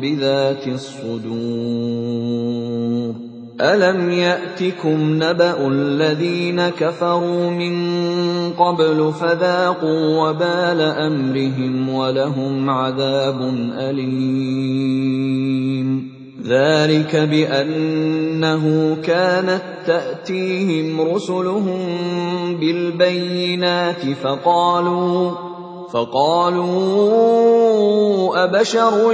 بذات الصدور ألم يأتكم نبأ الذين كفروا من قبل فذاقوا وبال أمرهم ولهم عذاب أليم ذلك بأنه كانت تأتيهم رسلهم بالبينات فقالوا فقالوا أبشر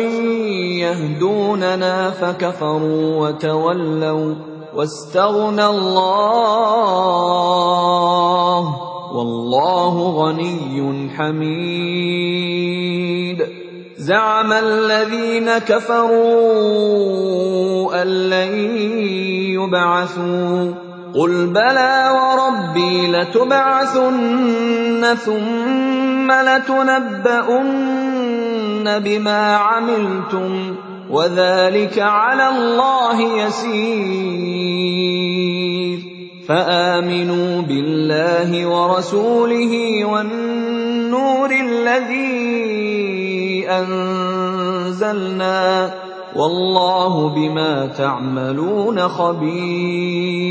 يهدوننا فكفروا وتولوا واستغنى الله والله غني حميد. زعم الذين كفروا أن لن يبعثوا. قل بلى وربي لتبعثن ثم لتنبؤن بما عملتم وذلك على الله يسير. فآمنوا بالله ورسوله والنور الذي أنزلنا والله بما تعملون خبير.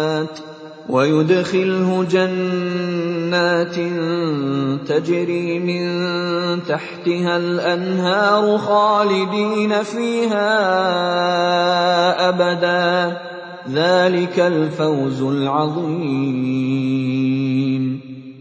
ويدخله جنات تجري من تحتها الأنهار خالدين فيها أبدا. ذلك الفوز العظيم.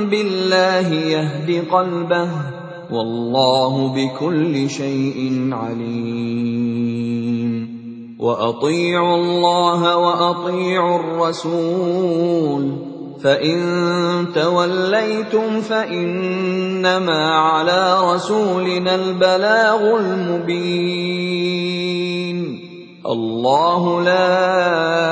بالله يهد قلبه والله بكل شيء عليم. وأطيعوا الله وأطيعوا الرسول فإن توليتم فإنما على رسولنا البلاغ المبين. الله لا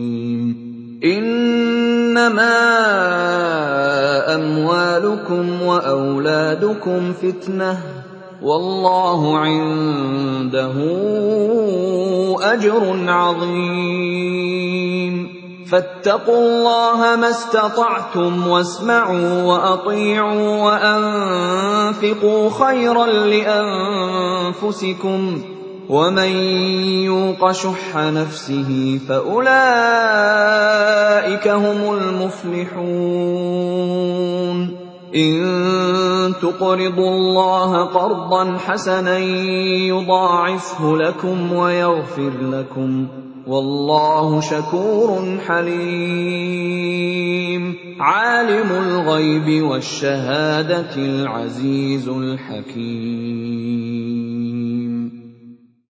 إنما أموالكم وأولادكم فتنة والله عنده أجر عظيم. فاتقوا الله ما استطعتم واسمعوا وأطيعوا وأنفقوا خيرا لأنفسكم. ومن يوق شح نفسه فأولئك هم المفلحون. إن تقرضوا الله قرضا حسنا يضاعفه لكم ويغفر لكم. والله شكور حليم. عالم الغيب والشهادة العزيز الحكيم.